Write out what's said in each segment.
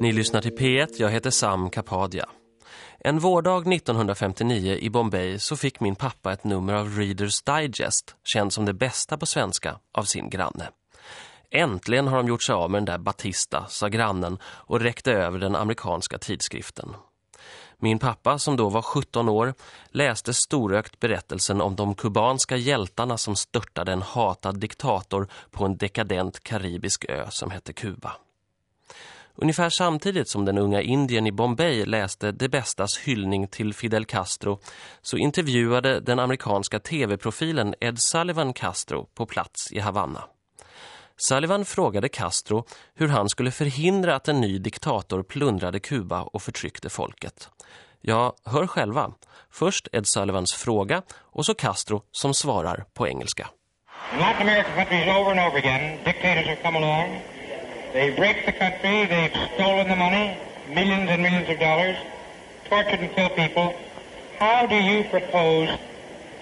Ni lyssnar till P1, jag heter Sam Kapadia. En vårdag 1959 i Bombay så fick min pappa ett nummer av Reader's Digest, känd som det bästa på svenska, av sin granne. Äntligen har de gjort sig av med den där Batista, sa grannen och räckte över den amerikanska tidskriften. Min pappa, som då var 17 år, läste storökt berättelsen om de kubanska hjältarna som störtade en hatad diktator på en dekadent karibisk ö som hette Kuba. Ungefär samtidigt som den unga indien i Bombay läste Det bästas hyllning till Fidel Castro så intervjuade den amerikanska tv-profilen Ed Sullivan Castro på plats i Havanna. Sullivan frågade Castro hur han skulle förhindra att en ny diktator plundrade Kuba och förtryckte folket. Ja, hör själva. Först Ed Sullivans fråga och så Castro som svarar på engelska. In Latin America countries over and over again, dictators have come along. They've raped the country, they've stolen the money, millions and millions of dollars, tortured and killed people. How do you propose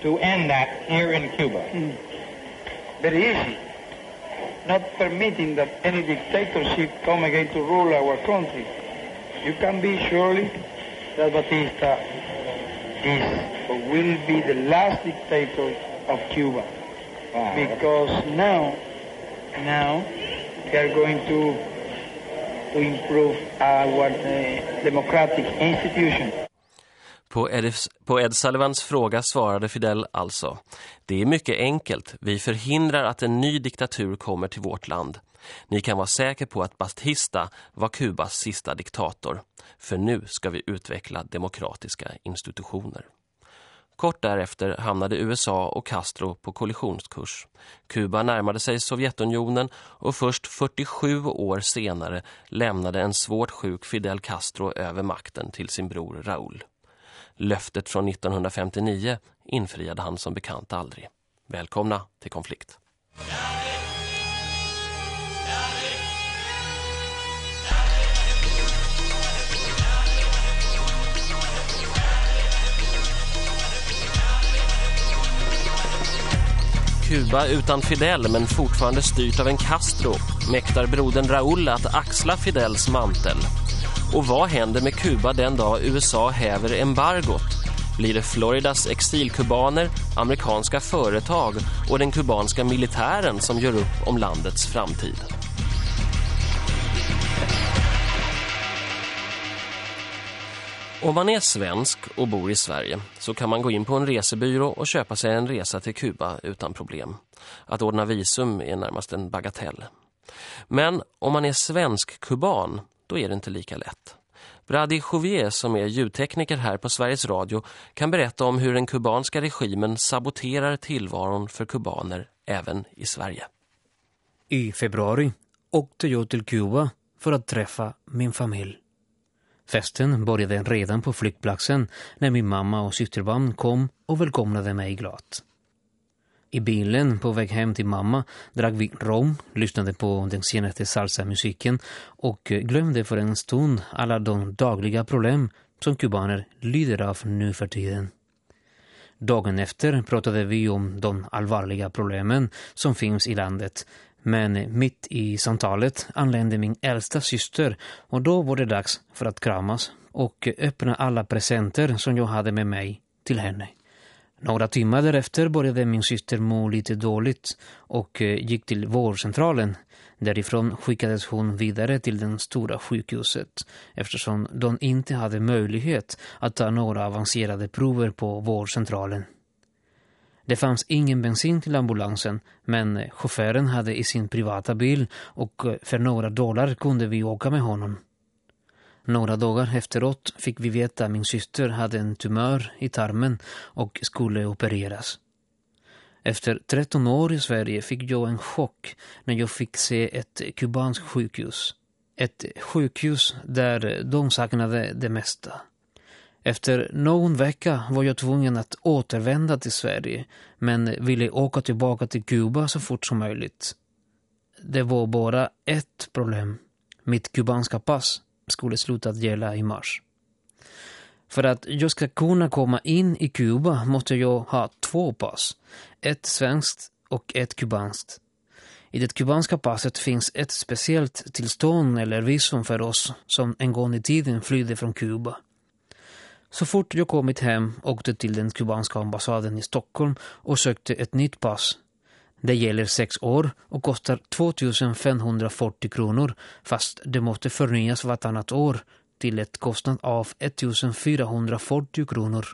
to end that here in Cuba? Hmm. Very easy. Not permitting that any dictatorship come again to rule our country. You can be surely that Batista is or will be the last dictator of Cuba. Ah. Because now, now we are going to to improve our uh, democratic institution. På Ed, på Ed Sullivans fråga svarade Fidel alltså Det är mycket enkelt. Vi förhindrar att en ny diktatur kommer till vårt land. Ni kan vara säker på att Bastista var Kubas sista diktator. För nu ska vi utveckla demokratiska institutioner. Kort därefter hamnade USA och Castro på kollisionskurs. Kuba närmade sig Sovjetunionen och först 47 år senare lämnade en svårt sjuk Fidel Castro över makten till sin bror Raúl. Löftet från 1959 infriade han som bekant aldrig. Välkomna till konflikt. Kuba utan Fidel men fortfarande styrt av en Castro mäktar brodern Raúl att axla Fidels mantel. Och vad händer med Kuba den dag USA häver embargot? Blir det Floridas exilkubaner, amerikanska företag och den kubanska militären som gör upp om landets framtid? Om man är svensk och bor i Sverige så kan man gå in på en resebyrå och köpa sig en resa till Kuba utan problem. Att ordna visum är närmast en bagatell. Men om man är svensk-kuban, då är det inte lika lätt. Brady Jouvier som är ljudtekniker här på Sveriges Radio kan berätta om hur den kubanska regimen saboterar tillvaron för kubaner även i Sverige. I februari åkte jag till Kuba för att träffa min familj. Festen började redan på flygplatsen när min mamma och systerbarn kom och välkomnade mig glatt. I bilen på väg hem till mamma drack vi rom, lyssnade på den senaste salsa-musiken och glömde för en stund alla de dagliga problem som kubaner lider av nu för tiden. Dagen efter pratade vi om de allvarliga problemen som finns i landet men mitt i samtalet anlände min äldsta syster och då var det dags för att kramas och öppna alla presenter som jag hade med mig till henne. Några timmar därefter började min syster må lite dåligt och eh, gick till vårdcentralen. Därifrån skickades hon vidare till det stora sjukhuset eftersom de inte hade möjlighet att ta några avancerade prover på vårdcentralen. Det fanns ingen bensin till ambulansen men eh, chauffören hade i sin privata bil och eh, för några dollar kunde vi åka med honom. Några dagar efteråt fick vi veta att min syster hade en tumör i tarmen och skulle opereras. Efter 13 år i Sverige fick jag en chock när jag fick se ett kubanskt sjukhus. Ett sjukhus där de saknade det mesta. Efter någon vecka var jag tvungen att återvända till Sverige men ville åka tillbaka till Kuba så fort som möjligt. Det var bara ett problem. Mitt kubanska pass skulle sluta att gälla i mars. För att jag ska kunna komma in i Kuba måste jag ha två pass. Ett svenskt och ett kubanskt. I det kubanska passet finns ett speciellt tillstånd eller visum för oss som en gång i tiden flydde från Kuba. Så fort jag kommit hem åkte till den kubanska ambassaden i Stockholm och sökte ett nytt pass. Det gäller sex år och kostar 2540 kronor fast det måste förnyas vartannat år till ett kostnad av 1440 kronor.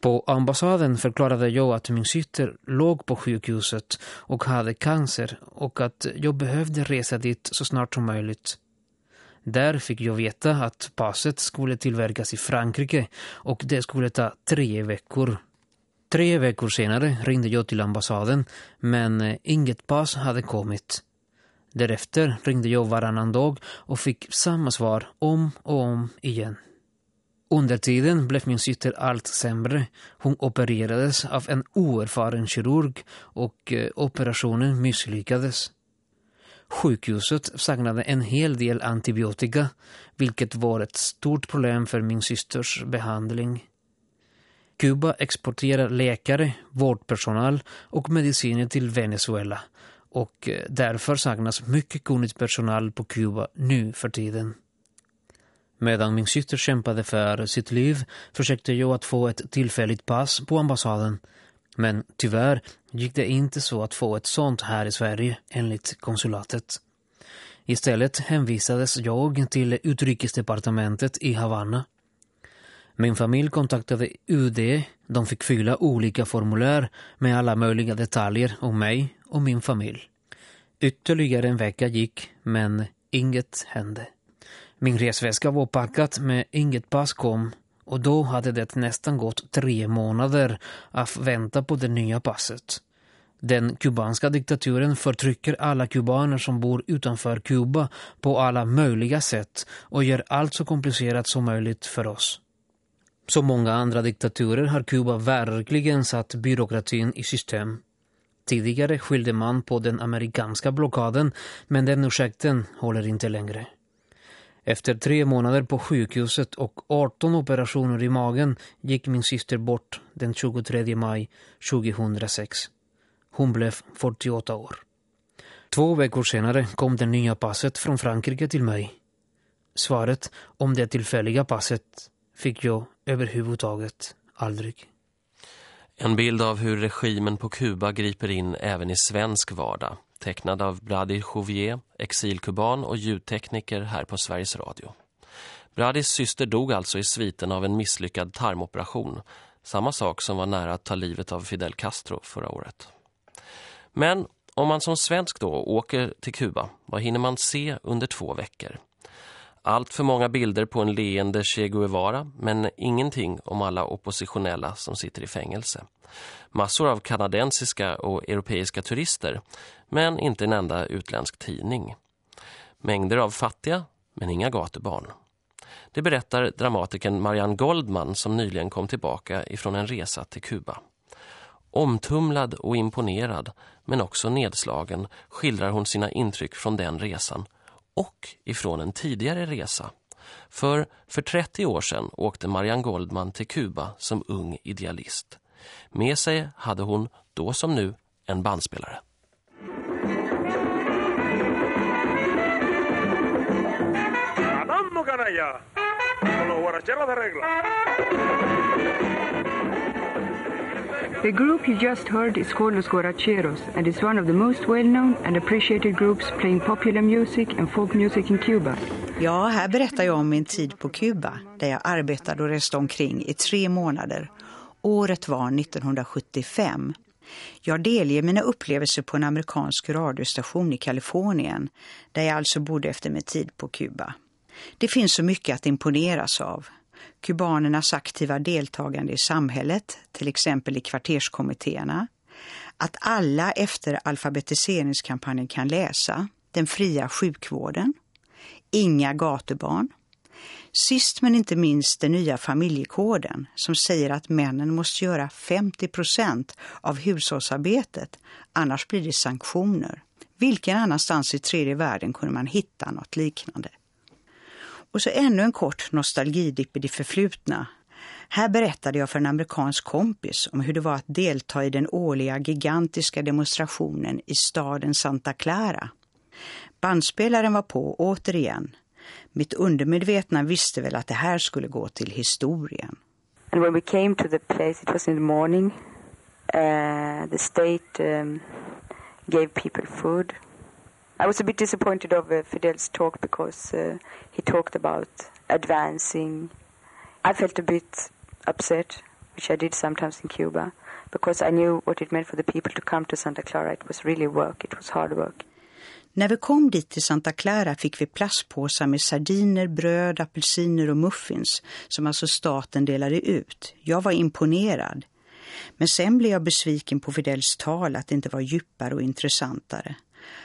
På ambassaden förklarade jag att min syster låg på sjukhuset och hade cancer och att jag behövde resa dit så snart som möjligt. Där fick jag veta att passet skulle tillverkas i Frankrike och det skulle ta tre veckor. Tre veckor senare ringde jag till ambassaden men eh, inget pass hade kommit. Därefter ringde jag varannan dag och fick samma svar om och om igen. Under tiden blev min syster allt sämre. Hon opererades av en oerfaren kirurg och eh, operationen misslyckades. Sjukhuset saknade en hel del antibiotika, vilket var ett stort problem för min systers behandling. Kuba exporterar läkare, vårdpersonal och mediciner till Venezuela och eh, därför saknas mycket kunnig personal på Kuba nu för tiden. Medan min syster kämpade för sitt liv försökte jag att få ett tillfälligt pass på ambassaden. Men tyvärr gick det inte så att få ett sånt här i Sverige enligt konsulatet. Istället hänvisades jag till utrikesdepartementet i Havanna. Min familj kontaktade UD. De fick fylla olika formulär med alla möjliga detaljer om mig och min familj. Ytterligare en vecka gick, men inget hände. Min resväska var packat men inget pass kom och då hade det nästan gått tre månader att vänta på det nya passet. Den kubanska diktaturen förtrycker alla kubaner som bor utanför Kuba på alla möjliga sätt och gör allt så komplicerat som möjligt för oss. Som många andra diktaturer har Kuba verkligen satt byråkratin i system. Tidigare skyllde man på den amerikanska blockaden men den ursäkten håller inte längre. Efter tre månader på sjukhuset och 18 operationer i magen gick min syster bort den 23 maj 2006. Hon blev 48 år. Två veckor senare kom det nya passet från Frankrike till mig. Svaret om det tillfälliga passet fick jag överhuvudtaget aldrig. En bild av hur regimen på Kuba griper in även i svensk vardag tecknad av Brady Jouvier, exilkuban och ljudtekniker här på Sveriges Radio. Bradys syster dog alltså i sviten av en misslyckad tarmoperation, samma sak som var nära att ta livet av Fidel Castro förra året. Men om man som svensk då åker till Kuba, vad hinner man se under två veckor? Allt för många bilder på en leende Che Guevara, men ingenting om alla oppositionella som sitter i fängelse. Massor av kanadensiska och europeiska turister, men inte en enda utländsk tidning. Mängder av fattiga, men inga gatubarn. Det berättar dramatikern Marianne Goldman som nyligen kom tillbaka ifrån en resa till Kuba. Omtumlad och imponerad, men också nedslagen, skildrar hon sina intryck från den resan och ifrån en tidigare resa. För för 30 år sedan åkte Marianne Goldman till Kuba som ung idealist. Med sig hade hon, då som nu, en bandspelare. The group you just heard is called Los Guaracheros and is one of the most well-known and appreciated groups playing popular music and folk music in Cuba. Ja, här berättar jag om min tid på Kuba där jag arbetade och reste omkring i tre månader. Året var 1975. Jag delger mina upplevelser på en amerikansk radiostation i Kalifornien där jag alltså bodde efter min tid på Kuba. Det finns så mycket att imponeras av kubanernas aktiva deltagande i samhället, till exempel i kvarterskommittéerna, att alla efter alfabetiseringskampanjen kan läsa, den fria sjukvården, inga gatubarn, Sist men inte minst den nya familjekoden som säger att männen måste göra 50 procent av hushållsarbetet, annars blir det sanktioner. Vilken annanstans i tredje världen kunde man hitta något liknande? Och så ännu en kort nostalgidipp i det förflutna. Här berättade jag för en amerikansk kompis om hur det var att delta i den årliga gigantiska demonstrationen i staden Santa Clara. Bandspelaren var på återigen. Mitt undermedvetna visste väl att det här skulle gå till historien. And when we came to the place, it was in the morning. Uh, the state um, gave people food. I was a bit disappointed of uh, Fidel's talk because uh, he talked about advancing. I felt a bit upset, which I did sometimes in Cuba, because I knew what it meant for the people to come to Santa Clara. It was really work, it was hard work. När vi kom dit till Santa Clara fick vi plastpåsar med sardiner, bröd, apelsiner och muffins som alltså staten delade ut. Jag var imponerad. Men sen blev jag besviken på Fidels tal att det inte var djupare och intressantare.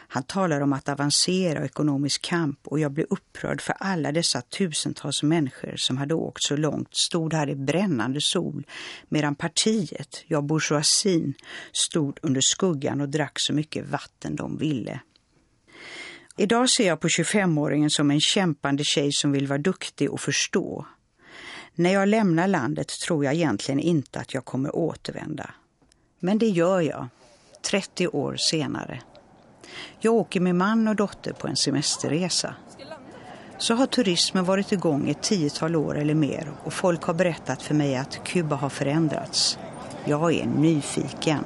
Han talar om att avancera och ekonomisk kamp och jag blev upprörd för alla dessa tusentals människor som hade åkt så långt stod här i brännande sol medan partiet, ja bourgeoisien, stod under skuggan och drack så mycket vatten de ville. Idag ser jag på 25-åringen som en kämpande tjej som vill vara duktig och förstå. När jag lämnar landet tror jag egentligen inte att jag kommer återvända. Men det gör jag, 30 år senare. Jag åker med man och dotter på en semesterresa. Så har turismen varit igång ett tiotal år eller mer och folk har berättat för mig att Kuba har förändrats. Jag är nyfiken.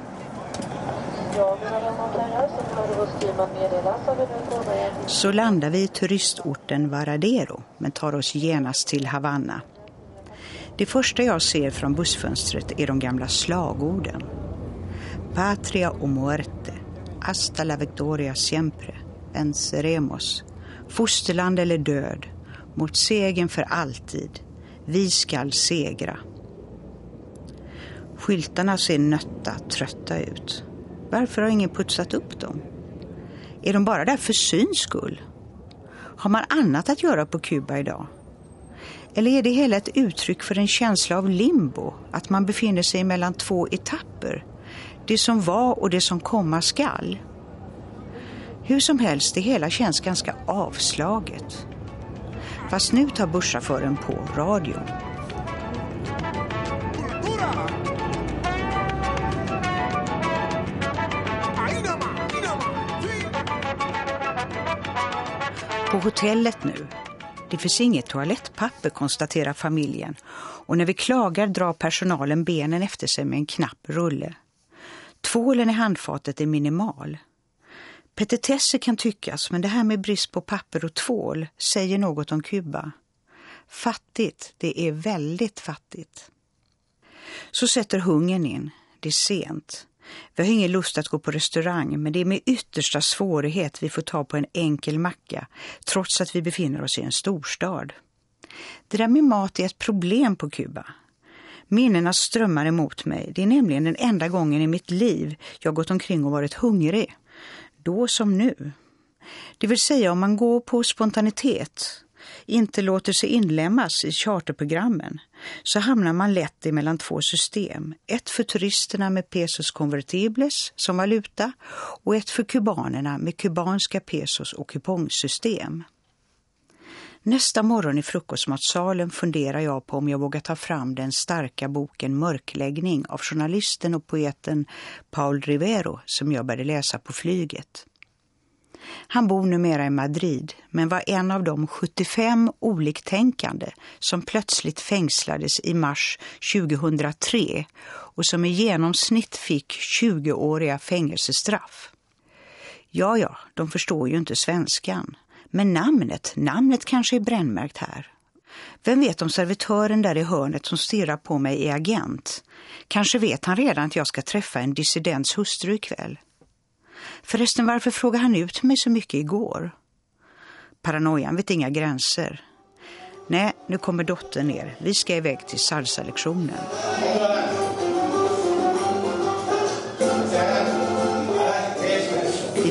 Så landar vi i turistorten Varadero men tar oss genast till Havanna. Det första jag ser från bussfönstret är de gamla slagorden. Patria och muerte, hasta la victoria siempre, venceremos. Fosterland eller död, mot segern för alltid. Vi skall segra. Skyltarna ser nötta, trötta ut. Varför har ingen putsat upp dem? Är de bara där för syns skull? Har man annat att göra på Kuba idag? Eller är det hela ett uttryck för en känsla av limbo? Att man befinner sig mellan två etapper? Det som var och det som komma skall? Hur som helst, det hela känns ganska avslaget. Fast nu tar busschauffören på radion. På hotellet nu. Det finns inget toalettpapper, konstaterar familjen. Och när vi klagar drar personalen benen efter sig med en knapp rulle. Tvålen i handfatet är minimal. Petitesser kan tyckas, men det här med brist på papper och tvål säger något om Kuba. Fattigt, det är väldigt fattigt. Så sätter hungern in. Det är sent. Vi har ingen lust att gå på restaurang men det är med yttersta svårighet vi får ta på en enkel macka trots att vi befinner oss i en storstad. Det där med mat är ett problem på Kuba. Minnena strömmar emot mig. Det är nämligen den enda gången i mitt liv jag gått omkring och varit hungrig. Då som nu. Det vill säga om man går på spontanitet inte låter sig inlämnas i charterprogrammen så hamnar man lätt i mellan två system. Ett för turisterna med pesos convertibles som valuta och ett för kubanerna med kubanska pesos och kupongsystem. Nästa morgon i frukostmatsalen funderar jag på om jag vågar ta fram den starka boken Mörkläggning av journalisten och poeten Paul Rivero som jag började läsa på flyget. Han bor numera i Madrid men var en av de 75 oliktänkande som plötsligt fängslades i mars 2003 och som i genomsnitt fick 20-åriga fängelsestraff. Ja, ja, de förstår ju inte svenskan. Men namnet, namnet kanske är brännmärkt här. Vem vet om servitören där i hörnet som stirrar på mig är agent? Kanske vet han redan att jag ska träffa en dissidents hustru ikväll. Förresten, varför frågade han ut mig så mycket igår? Paranoian vet inga gränser. Nej, nu kommer dottern ner. Vi ska iväg till salsa-lektionen.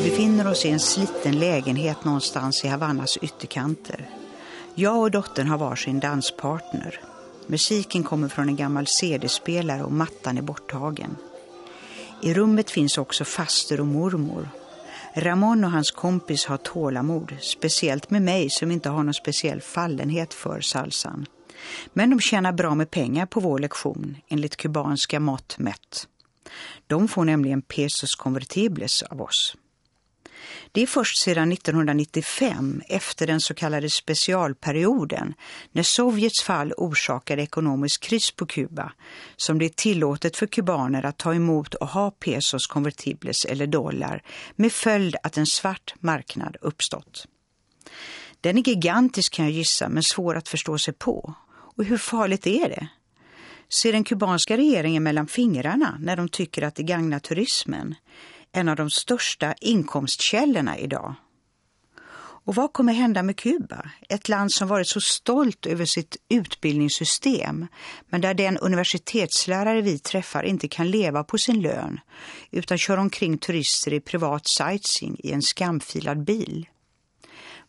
Befinner oss i en sliten lägenhet någonstans i Havannas ytterkanter. Jag och dottern har varsin danspartner. Musiken kommer från en gammal CD-spelare och mattan är borttagen. I rummet finns också faster och mormor. Ramon och hans kompis har tålamod, speciellt med mig som inte har någon speciell fallenhet för salsan. Men de tjänar bra med pengar på vår lektion, enligt kubanska mått mätt. De får nämligen pesos convertibles av oss. Det är först sedan 1995, efter den så kallade specialperioden, när Sovjets fall orsakade ekonomisk kris på Kuba, som det är tillåtet för kubaner att ta emot och ha pesos konvertibles eller dollar, med följd att en svart marknad uppstått. Den är gigantisk kan jag gissa, men svår att förstå sig på. Och hur farligt är det? Ser den kubanska regeringen mellan fingrarna när de tycker att det gagnar turismen? En av de största inkomstkällorna idag. Och vad kommer hända med Kuba? Ett land som varit så stolt över sitt utbildningssystem men där den universitetslärare vi träffar inte kan leva på sin lön utan kör omkring turister i privat sightseeing i en skamfilad bil.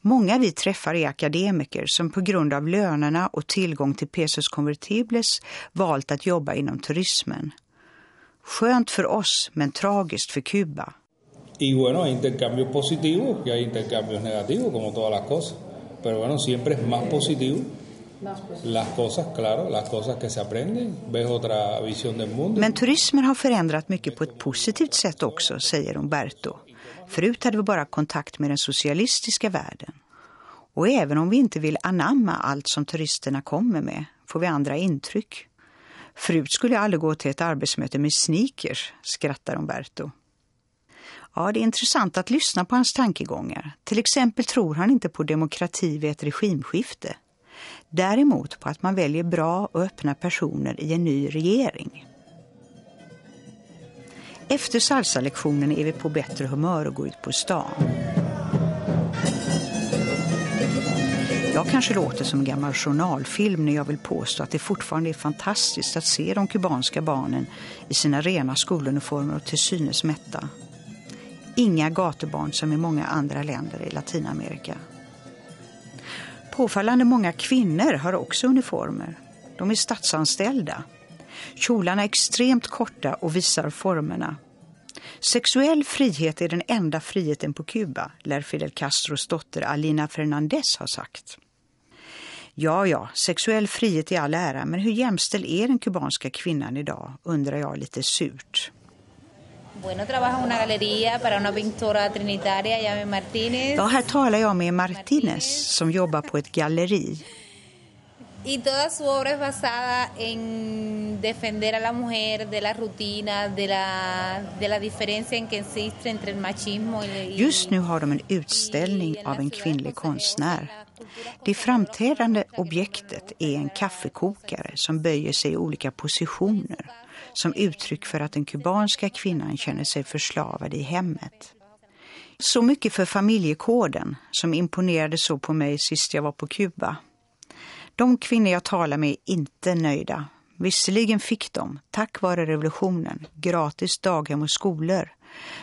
Många vi träffar är akademiker som på grund av lönerna och tillgång till pesos convertibles valt att jobba inom turismen. Skönt för oss, men tragiskt för Kuba. Y bueno, hay intercambios positivos y hay intercambios negativos, como todas las cosas. Pero bueno, siempre es más positivo. Las cosas, claro, las cosas que se aprenden, ves otra visión del mundo. Men turismen har förändrat mycket på ett positivt sätt också, säger Umberto. Förut hade vi bara kontakt med den socialistiska världen. Och även om vi inte vill anamma allt som turisterna kommer med, får vi andra intryck. Förut skulle jag aldrig gå till ett arbetsmöte med sneakers, skrattar Umberto. Ja, det är intressant att lyssna på hans tankegångar. Till exempel tror han inte på demokrati vid ett regimskifte. Däremot på att man väljer bra och öppna personer i en ny regering. Efter salsa-lektionen är vi på bättre humör och går ut på stan. Jag kanske låter som en gammal journalfilm när jag vill påstå att det fortfarande är fantastiskt att se de kubanska barnen i sina rena skoluniformer och till synes mätta. Inga gatubarn som i många andra länder i Latinamerika. Påfallande många kvinnor har också uniformer. De är statsanställda. Kjolarna är extremt korta och visar formerna. Sexuell frihet är den enda friheten på Kuba, lär Fidel Castros dotter Alina Fernandez ha sagt. Ja, ja, sexuell frihet i all ära, men hur jämställd är den kubanska kvinnan idag, undrar jag lite surt. Ja, här talar jag med Martinez som jobbar på ett galleri. Y toda su obra es basada en defender a la mujer de la rutina, de la, de la diferencia en que existe entre el machismo y... Just nu har de en utställning av en kvinnlig konstnär. Det framträdande objektet är en kaffekokare som böjer sig i olika positioner som uttryck för att den kubanska kvinnan känner sig förslavad i hemmet. Så mycket för familjekoden som imponerade så på mig sist jag var på Kuba. De kvinnor jag talar med är inte nöjda. Visserligen fick de, tack vare revolutionen, gratis daghem och skolor.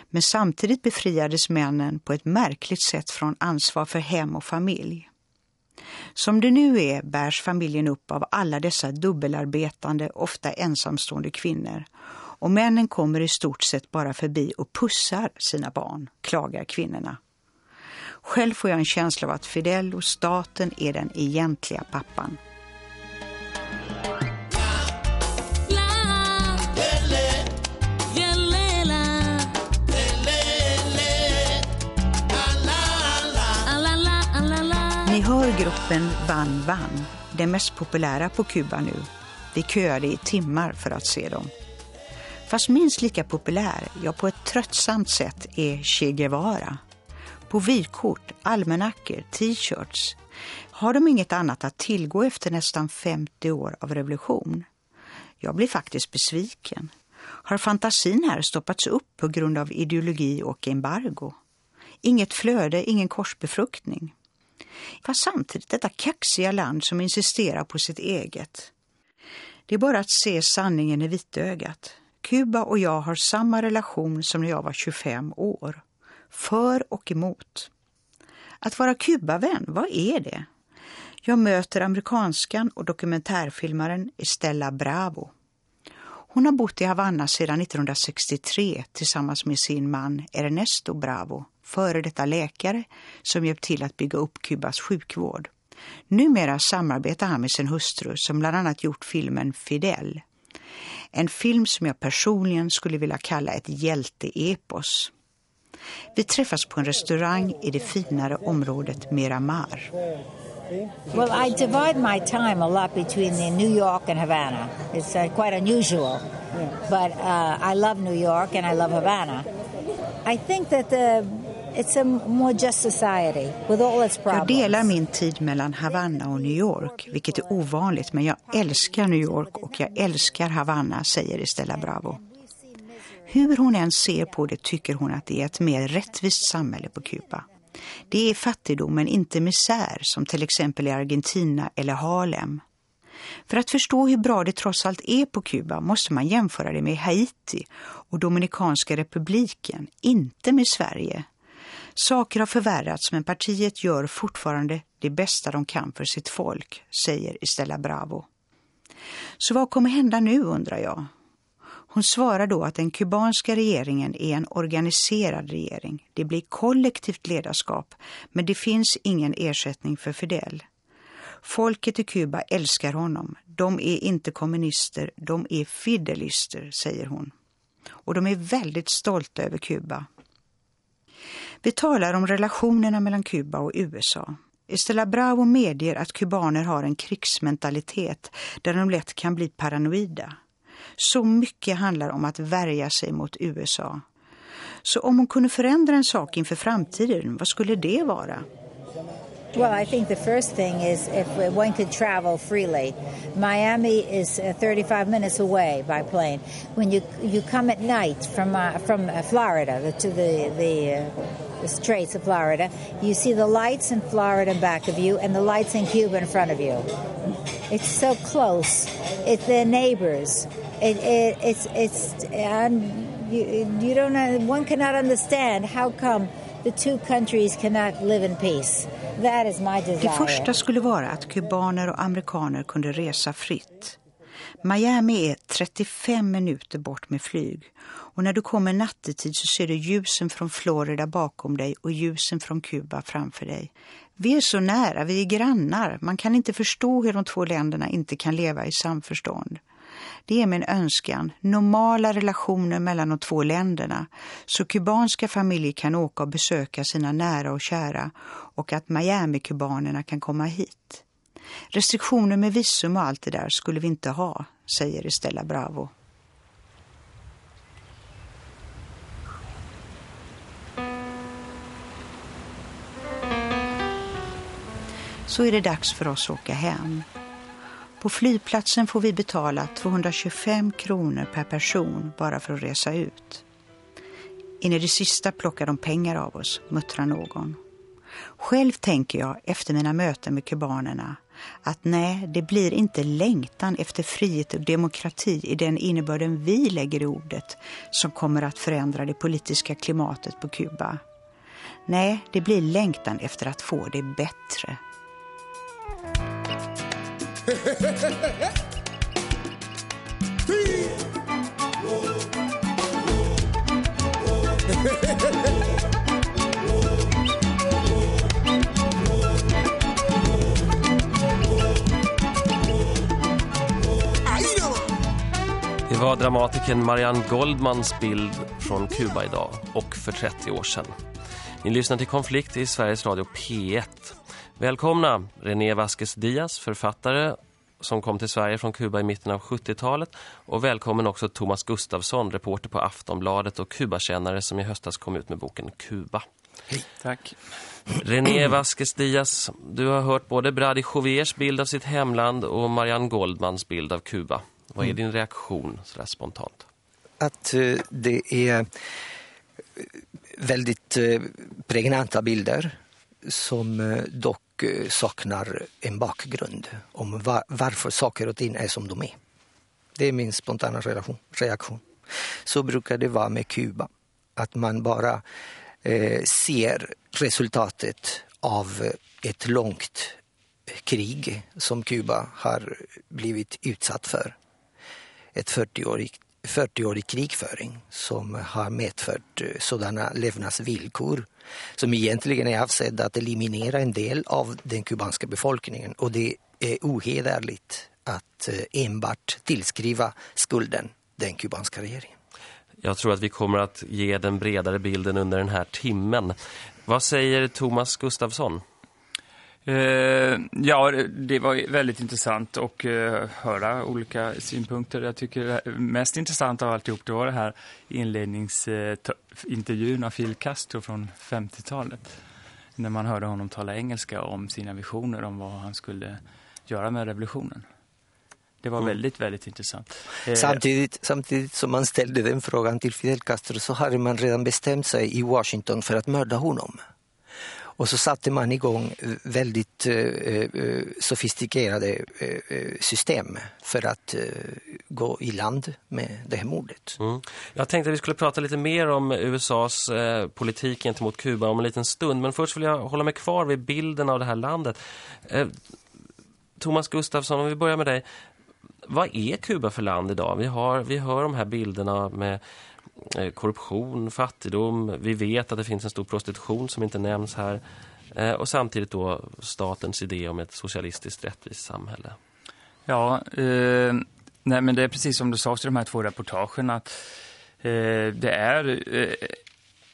Men samtidigt befriades männen på ett märkligt sätt från ansvar för hem och familj. Som det nu är bärs familjen upp av alla dessa dubbelarbetande, ofta ensamstående kvinnor. Och männen kommer i stort sett bara förbi och pussar sina barn, klagar kvinnorna. Själv får jag en känsla av att Fidel och staten är den egentliga pappan. Ni hör gruppen Van Van, den mest populära på Kuba nu. Vi köade i timmar för att se dem. Fast minst lika populär, ja på ett tröttsamt sätt, är Che Guevara. På vykort, almanackor, t-shirts har de inget annat att tillgå efter nästan 50 år av revolution. Jag blir faktiskt besviken. Har fantasin här stoppats upp på grund av ideologi och embargo? Inget flöde, ingen korsbefruktning. Fast samtidigt detta kaxiga land som insisterar på sitt eget. Det är bara att se sanningen i vitögat. Kuba och jag har samma relation som när jag var 25 år. För och emot. Att vara Kubavän, vad är det? Jag möter amerikanskan och dokumentärfilmaren Estella Bravo. Hon har bott i Havanna sedan 1963 tillsammans med sin man Ernesto Bravo, före detta läkare som hjälpt till att bygga upp Kubas sjukvård. Numera samarbetar han med sin hustru som bland annat gjort filmen Fidel. En film som jag personligen skulle vilja kalla ett hjälteepos. Vi träffas på en restaurang i det finare området Miramar. Well, I divide my time a lot between New York and Havana. It's uh, quite unusual, but uh, I love New York and I love Havana. I think that the It's a more just society with all its problems. Jag delar min tid mellan Havanna och New York, vilket är ovanligt, men jag älskar New York och jag älskar Havanna, säger Estella Bravo. Hur hon än ser på det tycker hon att det är ett mer rättvist samhälle på Kuba. Det är fattigdom men inte misär som till exempel i Argentina eller Harlem. För att förstå hur bra det trots allt är på Kuba måste man jämföra det med Haiti och Dominikanska republiken, inte med Sverige. Saker har förvärrats men partiet gör fortfarande det bästa de kan för sitt folk, säger Estella Bravo. Så vad kommer hända nu undrar jag? Hon svarar då att den kubanska regeringen är en organiserad regering. Det blir kollektivt ledarskap, men det finns ingen ersättning för Fidel. Folket i Kuba älskar honom. De är inte kommunister, de är fidelister, säger hon. Och de är väldigt stolta över Kuba. Vi talar om relationerna mellan Kuba och USA. Estela Bravo medger att kubaner har en krigsmentalitet där de lätt kan bli paranoida. Så mycket handlar om att värja sig mot USA. Så om hon kunde förändra en sak inför framtiden, vad skulle det vara? Well, I think the first thing is if one could travel freely. Miami is uh, 35 minutes away by plane. When you you come at night from uh, from uh, Florida to the the, uh, the Straits of Florida, you see the lights in Florida in back of you and the lights in Cuba in front of you. It's so close. It's their neighbors. It, it, it's it's and you you don't one cannot understand how come the two countries cannot live in peace. That is my desire. Det första skulle vara att kubaner och amerikaner kunde resa fritt. Miami är 35 minuter bort med flyg och när du kommer nattetid så ser du ljusen från Florida bakom dig och ljusen från Kuba framför dig. Vi är så nära, vi är grannar. Man kan inte förstå hur de två länderna inte kan leva i samförstånd. Det är min önskan. Normala relationer mellan de två länderna. Så kubanska familjer kan åka och besöka sina nära och kära. Och att Miami-kubanerna kan komma hit. Restriktioner med visum och allt det där skulle vi inte ha, säger Estella Bravo. Så är det dags för oss att åka hem. På flygplatsen får vi betala 225 kronor per person bara för att resa ut. In i det sista plockar de pengar av oss, muttrar någon. Själv tänker jag efter mina möten med kubanerna att nej, det blir inte längtan efter frihet och demokrati i den innebörden vi lägger i ordet som kommer att förändra det politiska klimatet på Kuba. Nej, det blir längtan efter att få det bättre. Det var dramatikern Marianne Goldmans bild från Kuba idag och för 30 år sedan. Ni lyssnar till Konflikt i Sveriges Radio P1. Välkomna René Vasquez Diaz, författare som kom till Sverige från Kuba i mitten av 70-talet. Och välkommen också Thomas Gustafsson, reporter på Aftonbladet och Kubakännare som i höstas kom ut med boken Kuba. Hej, tack. René Vasquez Diaz, du har hört både Brady Jouvers bild av sitt hemland och Marianne Goldmans bild av Kuba. Vad är mm. din reaktion sådär spontant? Att uh, det är väldigt uh, pregnanta bilder som uh, och eh, saknar en bakgrund om var, varför saker och ting är som de är. Det är min spontana relation, reaktion. Så brukar det vara med Kuba. Att man bara eh, ser resultatet av ett långt krig som Kuba har blivit utsatt för. Ett 40-årigt 40-årig krigföring som har medfört eh, sådana levnadsvillkor som egentligen är avsedda att eliminera en del av den kubanska befolkningen och det är ohederligt att eh, enbart tillskriva skulden den kubanska regeringen. Jag tror att vi kommer att ge den bredare bilden under den här timmen. Vad säger Thomas Gustafsson? Eh, ja, det var väldigt intressant att eh, höra olika synpunkter. Jag tycker mest intressant av alltihop det var det här inledningsintervjun av Phil Castro från 50-talet. När man hörde honom tala engelska om sina visioner om vad han skulle göra med revolutionen. Det var mm. väldigt, väldigt intressant. Eh, samtidigt, samtidigt som man ställde den frågan till Fidel Castro så hade man redan bestämt sig i Washington för att mörda honom. Och så satte man igång eh, väldigt eh, eh sofistikerade eh, eh, system för att eh, gå i land med det här mordet. Mm. Jag tänkte att vi skulle prata lite mer om USAs eh, politik gentemot Kuba om en liten stund. Men först vill jag hålla mig kvar vid bilden av det här landet. Thomas Gustafsson, om vi börjar med dig vad är Kuba för land idag? Vi, har, vi hör de här bilderna med Eh, korruption, fattigdom. Vi vet att det finns en stor prostitution som inte nämns här. Eh, och samtidigt då statens idé om ett socialistiskt rättvist samhälle. Ja, eh, nej men det är precis som du sa i de här två reportagen att eh, det är eh,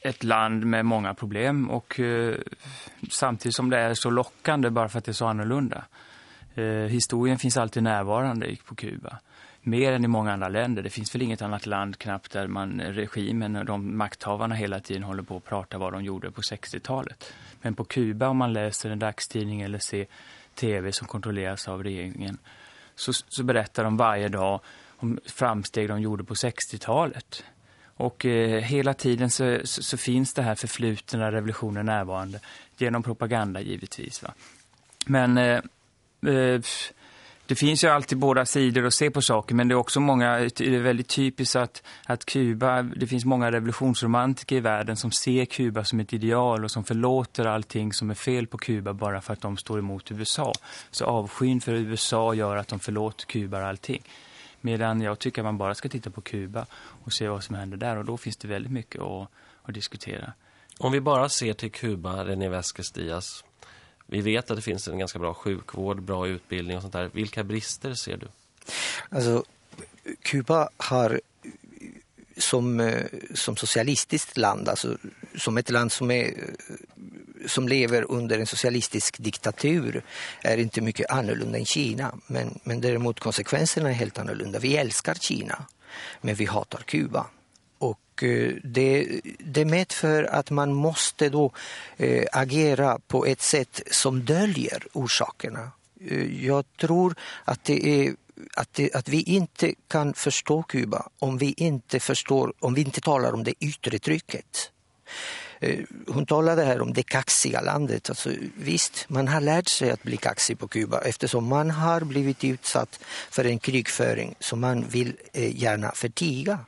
ett land med många problem och eh, samtidigt som det är så lockande bara för att det är så annorlunda. Eh, historien finns alltid närvarande på Kuba. Mer än i många andra länder. Det finns väl inget annat land knappt där man, regimen och de makthavarna hela tiden håller på att prata vad de gjorde på 60-talet. Men på Kuba om man läser en dagstidning eller ser tv som kontrolleras av regeringen så, så berättar de varje dag om framsteg de gjorde på 60-talet. Och eh, hela tiden så, så, så, finns det här förflutna revolutionen närvarande genom propaganda givetvis. Va? Men eh, Eh, det finns ju alltid båda sidor att se på saker men det är också många, det är väldigt typiskt att, att Kuba, det finns många revolutionsromantiker i världen som ser Kuba som ett ideal och som förlåter allting som är fel på Kuba bara för att de står emot USA. Så avskyn för USA gör att de förlåter Kuba allting. Medan jag tycker att man bara ska titta på Kuba och se vad som händer där och då finns det väldigt mycket att, att diskutera. Om vi bara ser till Kuba, René Väskes Diaz, vi vet att det finns en ganska bra sjukvård, bra utbildning och sånt där. Vilka brister ser du? Alltså, Kuba har som, eh, som socialistiskt land, alltså som ett land som, är, som lever under en socialistisk diktatur är inte mycket annorlunda än Kina. Men, men däremot konsekvenserna är helt annorlunda. Vi älskar Kina, men vi hatar Kuba. Och det, det medför att man måste då eh, agera på ett sätt som döljer orsakerna. Eh, jag tror att det är att, det, att, vi inte kan förstå Kuba om vi inte förstår, om vi inte talar om det yttre trycket. Hon talade här om det kaxiga landet. Alltså, visst, man har lärt sig att bli kaxig på Kuba eftersom man har blivit utsatt för en krigföring som man vill gärna förtiga.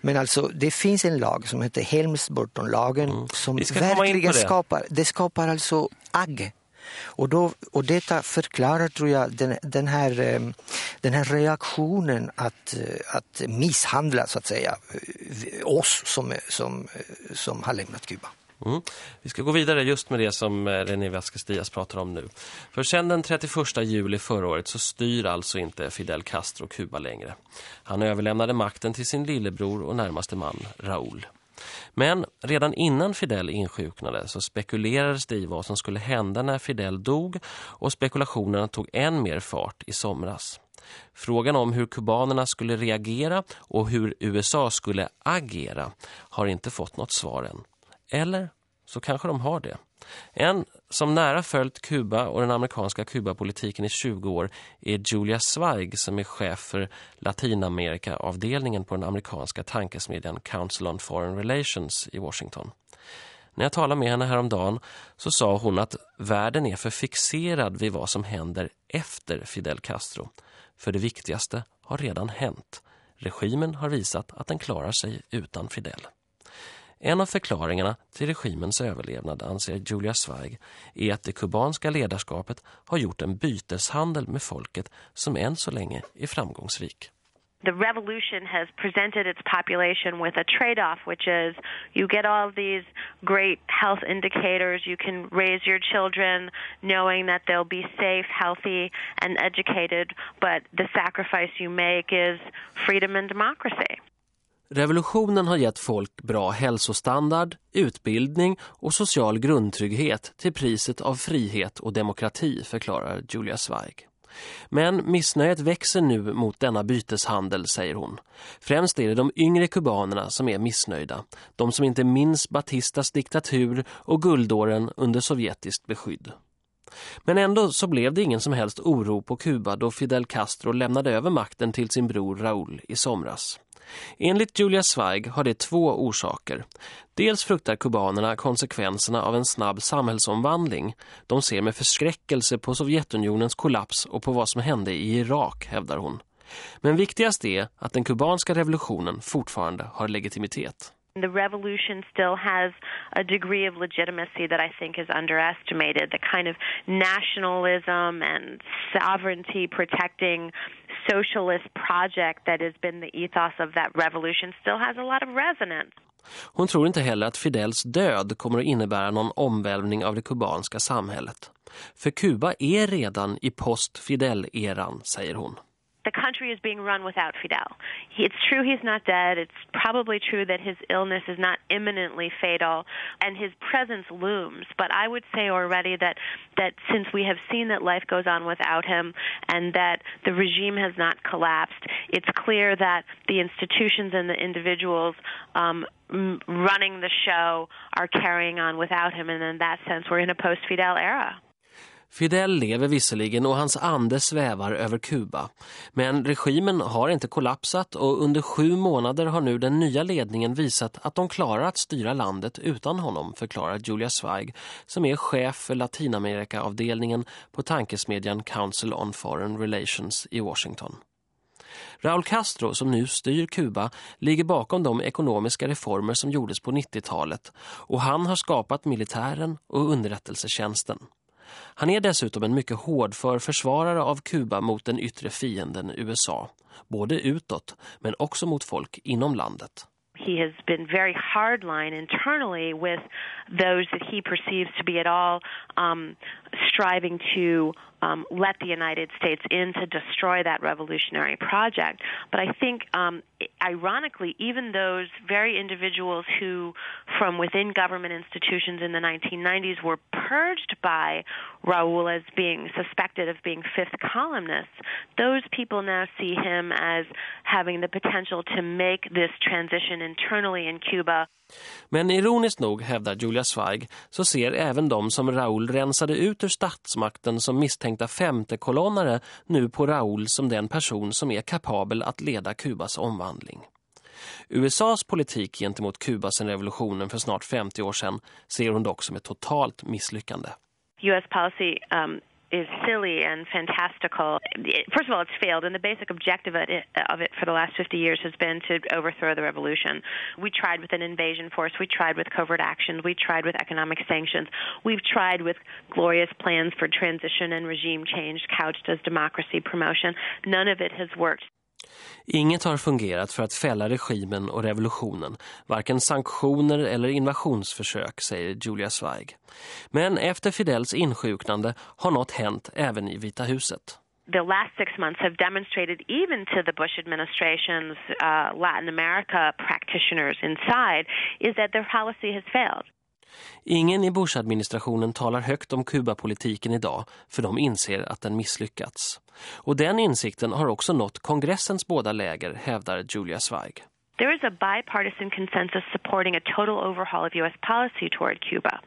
Men alltså det finns en lag som heter Helms-Burton-lagen mm. som verkligen det. skapar, det skapar alltså agg. Och, då, och detta förklarar tror jag den, den, här, eh, den här reaktionen att, eh, att misshandla så att säga eh, oss som, som, som har lämnat Kuba. Mm. Vi ska gå vidare just med det som René Vasquez Diaz pratar om nu. För sedan den 31 juli förra året så styr alltså inte Fidel Castro Kuba längre. Han överlämnade makten till sin lillebror och närmaste man, Raúl. Men redan innan Fidel insjuknade så spekulerades det i vad som skulle hända när Fidel dog och spekulationerna tog än mer fart i somras. Frågan om hur kubanerna skulle reagera och hur USA skulle agera har inte fått något svar än. Eller så kanske de har det. En som nära följt Kuba och den amerikanska Kubapolitiken i 20 år är Julia Zweig som är chef för Latinamerika-avdelningen på den amerikanska tankesmedjan Council on Foreign Relations i Washington. När jag talade med henne häromdagen så sa hon att världen är för fixerad vid vad som händer efter Fidel Castro. För det viktigaste har redan hänt. Regimen har visat att den klarar sig utan Fidel. En av förklaringarna till regimens överlevnad, anser Julia Zweig, är att det kubanska ledarskapet har gjort en byteshandel med folket som än så länge är framgångsrik. The revolution has presented its population with a trade-off, which is you get all these great health indicators. You can raise your children knowing that they'll be safe, healthy, and educated, but the sacrifice you make is freedom and democracy. Revolutionen har gett folk bra hälsostandard, utbildning och social grundtrygghet till priset av frihet och demokrati, förklarar Julia Zweig. Men missnöjet växer nu mot denna byteshandel, säger hon. Främst är det de yngre kubanerna som är missnöjda. De som inte minns Batistas diktatur och guldåren under sovjetiskt beskydd. Men ändå så blev det ingen som helst oro på Kuba då Fidel Castro lämnade över makten till sin bror Raúl i somras. Enligt Julia Zweig har det två orsaker. Dels fruktar kubanerna konsekvenserna av en snabb samhällsomvandling. De ser med förskräckelse på Sovjetunionens kollaps och på vad som hände i Irak, hävdar hon. Men viktigast är att den kubanska revolutionen fortfarande har legitimitet. The revolution still has a degree of legitimacy that I think is underestimated. The kind of nationalism and sovereignty protecting socialist project that has been the ethos of that revolution still has a lot of resonance. Hon tror inte heller att Fidels död kommer att innebära någon omvälvning av det kubanska samhället. För Kuba är redan i post-Fidel-eran, säger hon. The country is being run without Fidel. It's true he's not dead. It's probably true that his illness is not imminently fatal and his presence looms. But I would say already that, that since we have seen that life goes on without him and that the regime has not collapsed, it's clear that the institutions and the individuals um, running the show are carrying on without him. And in that sense, we're in a post-Fidel era. Fidel lever visserligen och hans ande svävar över Kuba. Men regimen har inte kollapsat och under sju månader har nu den nya ledningen visat att de klarar att styra landet utan honom, förklarar Julia Zweig som är chef för Latinamerika-avdelningen på tankesmedjan Council on Foreign Relations i Washington. Raúl Castro som nu styr Kuba ligger bakom de ekonomiska reformer som gjordes på 90-talet och han har skapat militären och underrättelsetjänsten. Han är dessutom en mycket hårdför försvarare av Kuba mot den yttre fienden USA, både utåt men också mot folk inom landet. He has been very hardline internally with those that he perceives to be at all um, striving to um, let the United States in to destroy that revolutionary project. But I think, um, ironically, even those very individuals who, from within government institutions in the 1990s, were purged by Raul as being suspected of being fifth columnists, those people now see him as having the potential to make this transition internally in Cuba. Men ironiskt nog, hävdar Julia Zweig, så ser även de som Raoul rensade ut ur statsmakten som misstänkta femtekolonnare nu på Raoul som den person som är kapabel att leda Kubas omvandling. USAs politik gentemot Kuba sedan revolutionen för snart 50 år sedan ser hon dock som ett totalt misslyckande. US policy um, is silly and fantastical. First of all, it's failed, and the basic objective of it, of it, for the last 50 years has been to overthrow the revolution. We tried with an invasion force, we tried with covert actions, we tried with economic sanctions, we've tried with glorious plans for transition and regime change couched as democracy promotion. None of it has worked. Inget har fungerat för att fälla regimen och revolutionen, varken sanktioner eller invasionsförsök, säger Julia Zweig. Men efter Fidels insjuknande har något hänt även i Vita huset. the last six months have demonstrated even to the Bush administration's uh, Latin America practitioners inside is that their policy has failed. Ingen i Bush-administrationen talar högt om Kuba-politiken idag för de inser att den misslyckats. Och den insikten har också nått kongressens båda läger, hävdar Julia Zweig. There is a bipartisan consensus supporting a total overhaul of U.S. policy toward Cuba.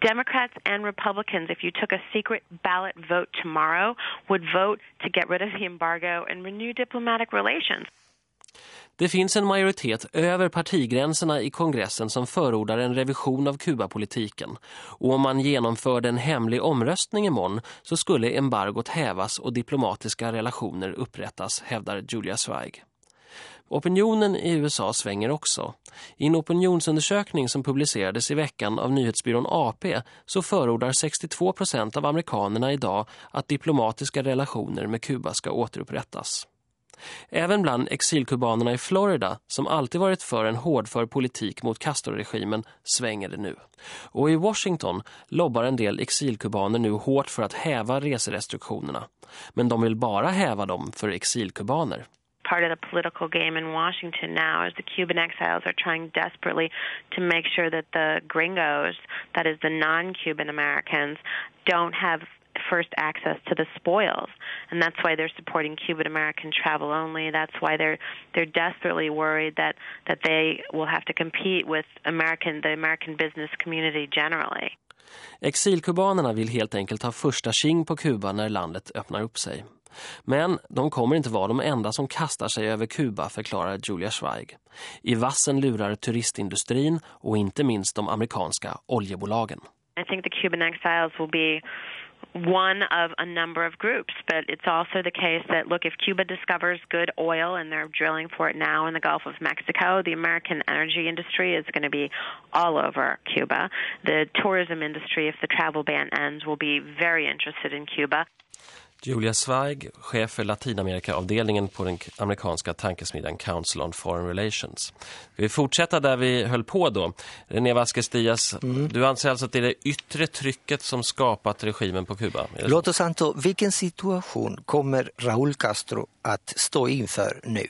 Democrats and Republicans, if you took a secret ballot vote tomorrow, would vote to get rid of the embargo and renew diplomatic relations. Det finns en majoritet över partigränserna i kongressen som förordar en revision av Kubapolitiken. Och om man genomförde en hemlig omröstning imorgon så skulle embargot hävas och diplomatiska relationer upprättas, hävdar Julia Zweig. Opinionen i USA svänger också. I en opinionsundersökning som publicerades i veckan av nyhetsbyrån AP så förordar 62 procent av amerikanerna idag att diplomatiska relationer med Kuba ska återupprättas. Även bland exilkubanerna i Florida, som alltid varit för en hårdför politik mot Castro-regimen, svänger det nu. Och i Washington lobbar en del exilkubaner nu hårt för att häva reserestriktionerna. Men de vill bara häva dem för exilkubaner. part of the political game in Washington now is the Cuban exiles are trying desperately to make sure that the gringos, that is the non-Cuban Americans, don't have first access to the spoils and that's why they're supporting Cuban American travel only that's why they're they're desperately worried that that they will have to compete with American the American business community generally Exilkubanerna vill helt enkelt ha första king på Kuba när landet öppnar upp sig. Men de kommer inte vara de enda som kastar sig över Kuba, förklarar Julia Schweig. I vassen lurar turistindustrin och inte minst de amerikanska oljebolagen. I think the Cuban exiles will be one of a number of groups, but it's also the case that, look, if Cuba discovers good oil and they're drilling for it now in the Gulf of Mexico, the American energy industry is going to be all over Cuba. The tourism industry, if the travel ban ends, will be very interested in Cuba. Julia Zweig, chef för Latinamerika-avdelningen på den amerikanska tankesmedjan Council on Foreign Relations. Vi fortsätter där vi höll på då. René Vasquez Diaz, mm. du anser alltså att det är det yttre trycket som skapat regimen på Kuba? Låt oss anta, vilken situation kommer Raúl Castro att stå inför nu?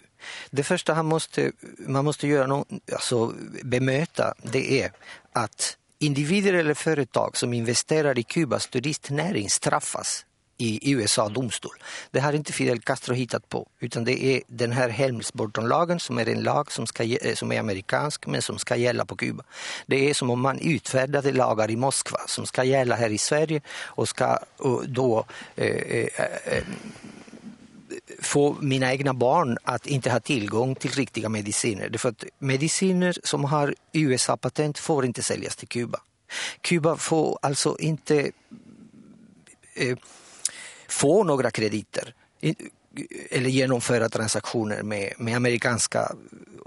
Det första han måste, man måste göra någon, alltså bemöta det är att individer eller företag som investerar i Kubas turistnäring straffas i USA-domstol. Det har inte Fidel Castro hittat på utan det är den här Helms-Burton-lagen som är en lag som, ska, eh, som är amerikansk men som ska gälla på Kuba. Det är som om man utfärdade lagar i Moskva som ska gälla här i Sverige och ska och då eh, eh, eh, få mina egna barn att inte ha tillgång till riktiga mediciner. Därför att mediciner som har USA-patent får inte säljas till Kuba. Kuba får alltså inte eh, eh, få några krediter eller genomföra transaktioner med, med amerikanska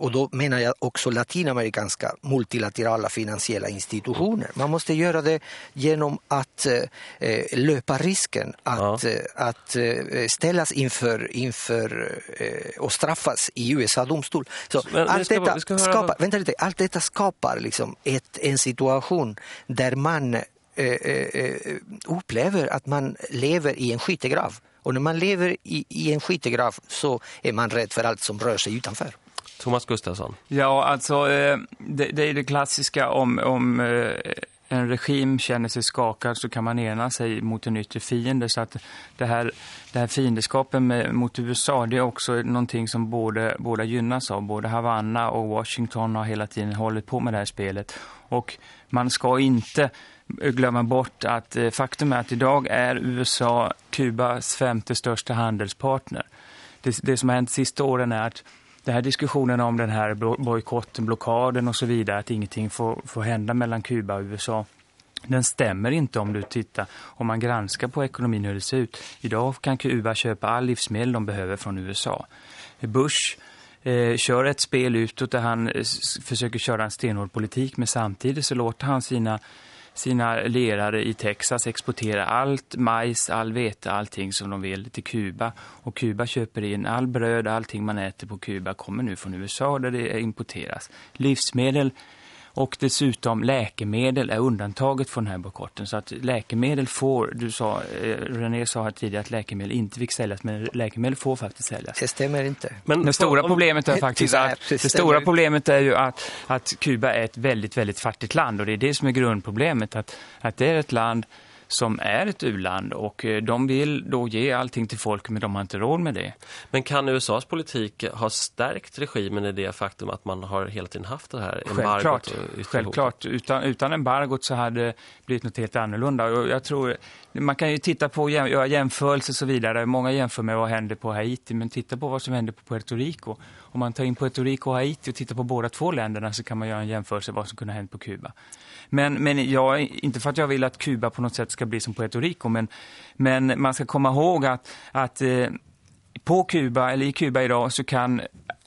och då menar jag också latinamerikanska multilaterala finansiella institutioner. Man måste göra det genom att eh, löpa risken att, ja. eh, att eh, ställas inför, inför eh, och straffas i USA-domstol. allt, detta skapar, vänta lite, allt detta skapar liksom ett, en situation där man Eh, eh, eh, upplever att man lever i en skyttegrav. Och när man lever i, i en skyttegrav så är man rädd för allt som rör sig utanför. Thomas Gustafsson. Ja, alltså det, det är det klassiska om, om en regim känner sig skakad så kan man ena sig mot en yttre fiende. Så att det här, det här fiendeskapen med, mot USA det är också någonting som både, båda gynnas av. Både Havanna och Washington har hela tiden hållit på med det här spelet. Och man ska inte glömma bort att eh, faktum är att idag är USA Kubas femte största handelspartner. Det, det som har hänt de sista åren är att den här diskussionen om den här bojkotten, blockaden och så vidare, att ingenting får, får hända mellan Kuba och USA, den stämmer inte om du tittar, om man granskar på ekonomin hur det ser ut. Idag kan Kuba köpa all livsmedel de behöver från USA. Bush eh, kör ett spel utåt där han eh, försöker köra en stenhård politik men samtidigt så låter han sina sina lerare i Texas exportera allt majs, all vete, allting som de vill till Kuba. Och Kuba köper in all bröd, allting man äter på Kuba kommer nu från USA där det importeras. Livsmedel och dessutom läkemedel är undantaget från den här bojkotten. Så att läkemedel får, du sa, eh, René sa här tidigare att läkemedel inte fick säljas. Men läkemedel får faktiskt säljas. Det stämmer inte. Men det stora problemet är faktiskt att, det, det stora problemet är ju att, att Kuba är ett väldigt, väldigt fattigt land. Och det är det som är grundproblemet. Att, att det är ett land som är ett uland och eh, de vill då ge allting till folk men de har inte råd med det. Men kan USAs politik ha stärkt regimen i det faktum att man har hela tiden haft det här embargot? Självklart, självklart. Utan, utan embargot så hade det blivit något helt annorlunda och jag tror man kan ju titta på göra jämförelser och så vidare. Många jämför med vad händer på Haiti men titta på vad som händer på Puerto Rico. Om man tar in Puerto Rico och Haiti och tittar på båda två länderna så kan man göra en jämförelse vad som kunde ha hänt på Kuba. Men, men jag, inte för att jag vill att Kuba på något sätt ska bli som Puerto Rico, men, men man ska komma ihåg att, att eh, på Kuba, eller i Kuba idag, så kan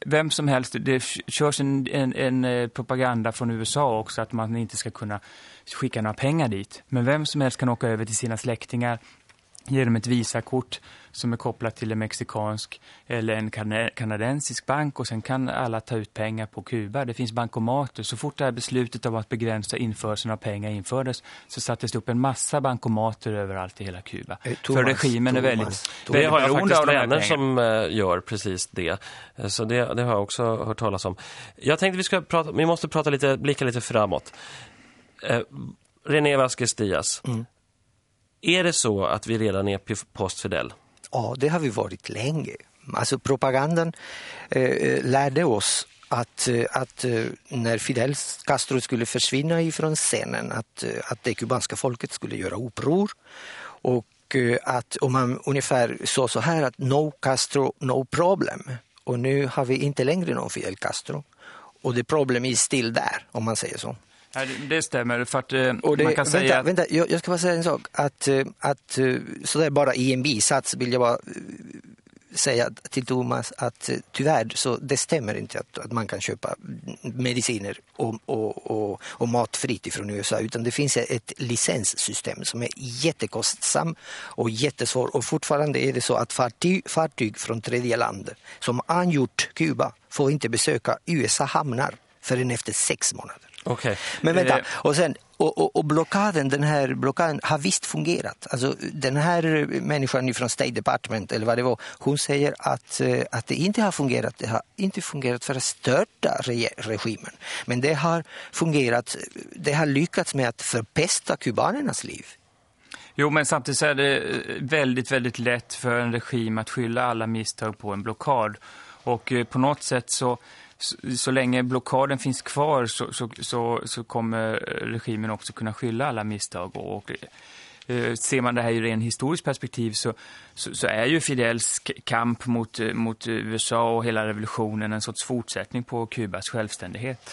vem som helst, det körs en, en, en, eh, propaganda från USA också att man inte ska kunna skicka några pengar dit. Men vem som helst kan åka över till sina släktingar genom ett visakort som är kopplat till en mexikansk eller en kanadensisk bank och sen kan alla ta ut pengar på Kuba. Det finns bankomater. Så fort det här beslutet om att begränsa införseln av pengar infördes så sattes det upp en massa bankomater överallt i hela Kuba. Eh, Thomas, För regimen Thomas, är väldigt, Thomas. väldigt har jag faktiskt vänner som uh, gör precis det. Uh, så det, det, har jag också hört talas om. Jag tänkte vi ska prata, vi måste prata lite, blicka lite framåt. René Vasquez Diaz. Mm. Är det så att vi redan är postfidel? Ja, det har vi varit länge. Alltså propagandan eh, eh lärde oss att, eh, att eh, när Fidel Castro skulle försvinna ifrån scenen att, att det kubanska folket skulle göra uppror och att om man ungefär sa så här att no Castro, no problem. Och nu har vi inte längre någon Fidel Castro. Och det problem är still där, om man säger så. Det stämmer för att och det, man kan vänta, säga... Att... Vänta, jag, jag, ska bara säga en sak. Att, att sådär bara i en bisats vill jag bara säga till Thomas att tyvärr så det stämmer inte att, att man kan köpa mediciner och, och, och, och mat fritt ifrån USA utan det finns ett licenssystem som är jättekostsam och jättesvår och fortfarande är det så att fartyg, fartyg från tredje land som angjort Kuba får inte besöka USA hamnar förrän efter sex månader. Okay. Men vänta, eh, och, sen, och, och, och, blockaden, den här blockaden har visst fungerat. Alltså, den här människan från State Department eller vad det var, hon säger att, eh, att det inte har fungerat. Det har inte fungerat för att störta regimen. Men det har fungerat, det har lyckats med att förpesta kubanernas liv. Jo, men samtidigt är det eh, väldigt, väldigt lätt för en regim att skylla alla misstag på en blockad. Och på något sätt så så, så länge blockaden finns kvar så, så, så, så, kommer regimen också kunna skylla alla misstag. Och, och eh, ser man det här i ren historiskt perspektiv så, så, så, är ju Fidels kamp mot, mot eh, USA och hela revolutionen en sorts fortsättning på Kubas självständighet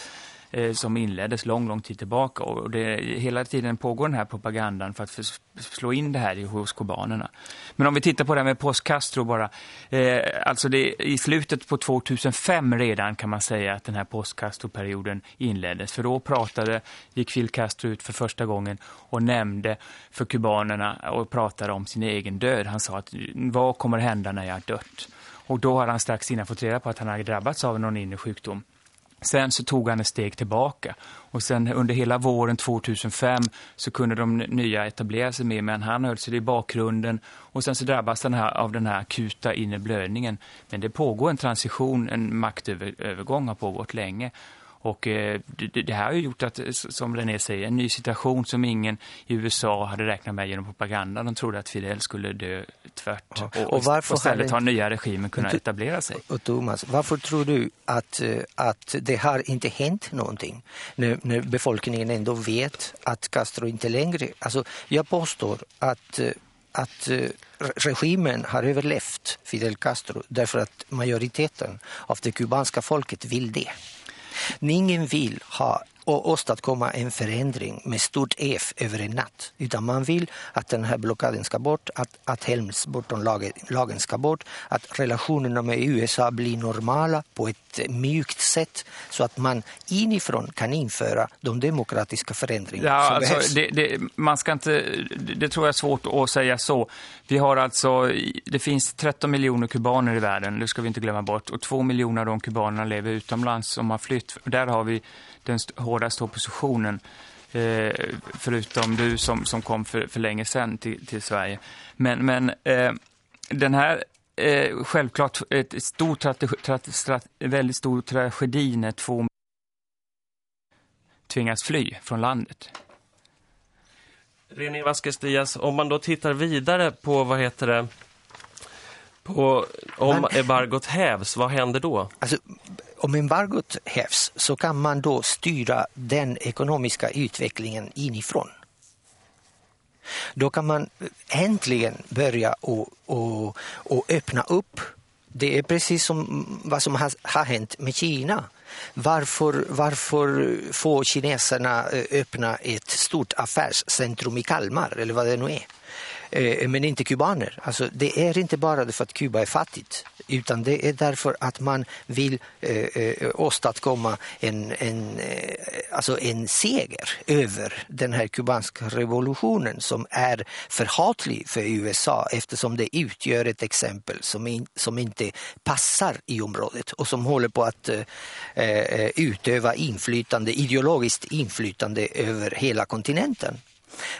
eh, som inleddes lång, lång tid tillbaka. Och det, hela tiden pågår den här propagandan för att för, slå in det här hos kubanerna. Men om vi tittar på det här med Postcastro bara. Eh, alltså det, i slutet på 2005 redan kan man säga att den här post-Castro-perioden inleddes. För då pratade, gick Phil Castro ut för första gången och nämnde för kubanerna och pratade om sin egen död. Han sa att vad kommer hända när jag har dött? Och då har han strax innan fått reda på att han hade drabbats av någon inre sjukdom. Sen så tog han ett steg tillbaka. Och sen under hela våren 2005 så kunde de nya etablera sig med men han höll sig i bakgrunden. Och sen så drabbas den här av den här akuta inre blödningen. Men det pågår en transition, en maktövergång har pågått länge och eh, det, här har ju gjort att, som René säger, en ny situation som ingen i USA hade räknat med genom propaganda. De trodde att Fidel skulle dö tvärt. Ja. Och, och, varför och istället har nya regimen kunnat etablera sig. Och Thomas, varför tror du att, eh, att det har inte hänt någonting? När, när befolkningen ändå vet att Castro inte längre... Alltså, jag påstår att eh, att regimen har överlevt Fidel Castro därför att majoriteten av det kubanska folket vill det. Ingen vill ha och åstadkomma en förändring med stort F över en natt. Utan man vill att den här blockaden ska bort, att, att Helms-Burton-lagen ska bort, att relationerna med USA blir normala på ett mjukt sätt så att man inifrån kan införa de demokratiska förändringar ja, som alltså, behövs. Det, det, man ska inte, det tror jag är svårt att säga så. Vi har alltså, det finns 13 miljoner kubaner i världen, det ska vi inte glömma bort. Och 2 miljoner av de kubanerna lever utomlands som har flytt. Där har vi den hårdaste oppositionen eh, förutom du som, som kom för, för länge sedan till, till Sverige. Men, men eh, den här eh, självklart ett stor väldigt stor tragedi när två tvingas fly från landet. René Vasquez Diaz, om man då tittar vidare på, vad heter det, på om Men, embargot hävs, vad händer då? Alltså, om embargot hävs så kan man då styra den ekonomiska utvecklingen inifrån. Då kan man äntligen börja och, och, och öppna upp. Det är precis som vad som har, har hänt med Kina. Varför, varför får kineserna eh, öppna ett stort affärscentrum i Kalmar eller vad det nu är? Eh, men inte kubaner. Alltså, det är inte bara för att Kuba är fattigt utan det är därför att man vill eh, eh åstadkomma en, en, eh, alltså en seger över den här kubanska revolutionen som är förhatlig för USA eftersom det utgör ett exempel som, in, som inte passar i området och som håller på att eh, eh utöva inflytande, ideologiskt inflytande över hela kontinenten.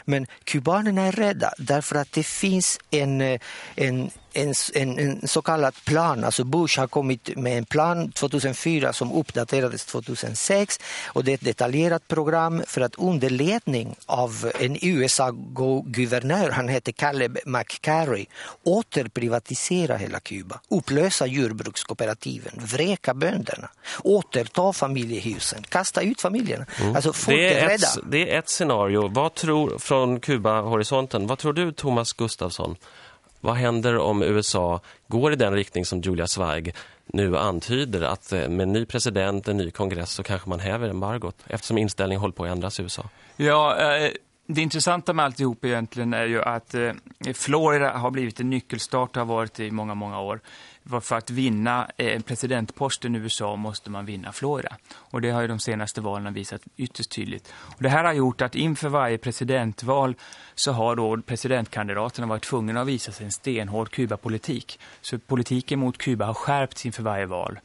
Men kubanerna är rädda därför att det finns en, eh, en en, en, en, så kallad plan. Alltså Bush har kommit med en plan 2004 som uppdaterades 2006 och det är ett detaljerat program för att under ledning av en USA-guvernör, han heter Caleb McCarry, återprivatisera hela Kuba, upplösa jordbrukskooperativen, vräka bönderna, återta familjehusen, kasta ut familjerna. Mm. Alltså folk det är, är rädda. Ett, det är ett scenario. Vad tror, från Kuba-horisonten, vad tror du Thomas Gustafsson? Vad händer om USA går i den riktning som Julia Zweig nu antyder att eh, med en ny president, en ny kongress så kanske man häver embargot eftersom inställningen håller på att ändras i USA? Ja, eh, det intressanta med alltihop egentligen är ju att eh, Florida har blivit en nyckelstat och har varit i många, många år för att vinna eh, presidentposten i USA måste man vinna Florida. Och det har ju de senaste valen visat ytterst tydligt. Och det här har gjort att inför varje presidentval så har då presidentkandidaterna varit tvungna att visa sig en stenhård Kuba-politik. Så politiken mot Kuba har skärpts inför varje val.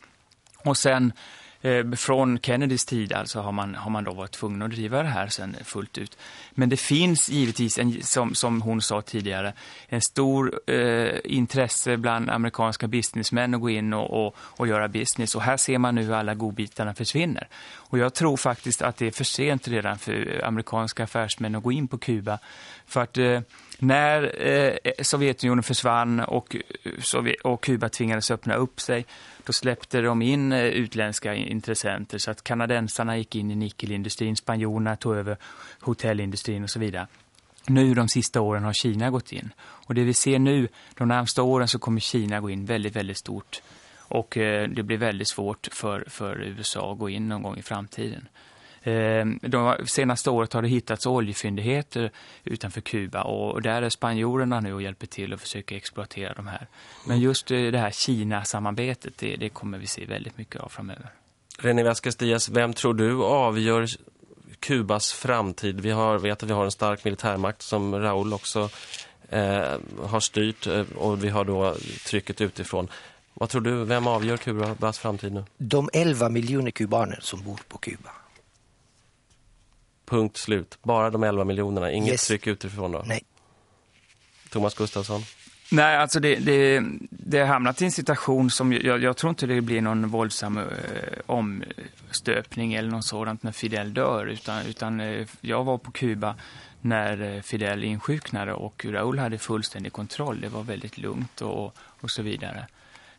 Och sen Eh, från Kennedys tid alltså har man, har man då varit tvungen att driva det här sen fullt ut. Men det finns givetvis, en, som, som hon sa tidigare, en stor eh, intresse bland amerikanska businessmän att gå in och, och, och, göra business. Och här ser man nu hur alla godbitarna försvinner. Och jag tror faktiskt att det är för sent redan för amerikanska affärsmän att gå in på Kuba. För att... Eh, när eh, Sovjetunionen försvann och, eh, och Kuba tvingades öppna upp sig då släppte de in eh, utländska intressenter så att kanadensarna gick in i nickelindustrin, spanjorerna tog över hotellindustrin och så vidare. Nu de sista åren har Kina gått in. Och det vi ser nu, de närmsta åren så kommer Kina gå in väldigt, väldigt stort. Och eh, det blir väldigt svårt för, för USA att gå in någon gång i framtiden. Ehm, de senaste året har det hittats oljefyndigheter utanför Kuba och där är spanjorerna nu och hjälper till att försöka exploatera de här. Men just eh, det här Kina-samarbetet, det, det kommer vi se väldigt mycket av framöver. René Vasquez Diaz, vem tror du avgör Kubas framtid? Vi har, vet att vi har en stark militärmakt som Raúl också eh, har styrt eh, och vi har då trycket utifrån. Vad tror du, vem avgör Kubas framtid nu? De 11 miljoner kubaner som bor på Kuba. Punkt slut. Bara de 11 miljonerna. Inget yes. tryck utifrån då? Nej. Thomas Gustafsson? Nej, alltså det, det, det har hamnat i en situation som jag, jag tror inte det blir någon våldsam eh, omstöpning eller något sådant när Fidel dör. Utan, utan eh, jag var på Kuba när eh, Fidel insjuknade och Raúl hade fullständig kontroll. Det var väldigt lugnt och, och så vidare.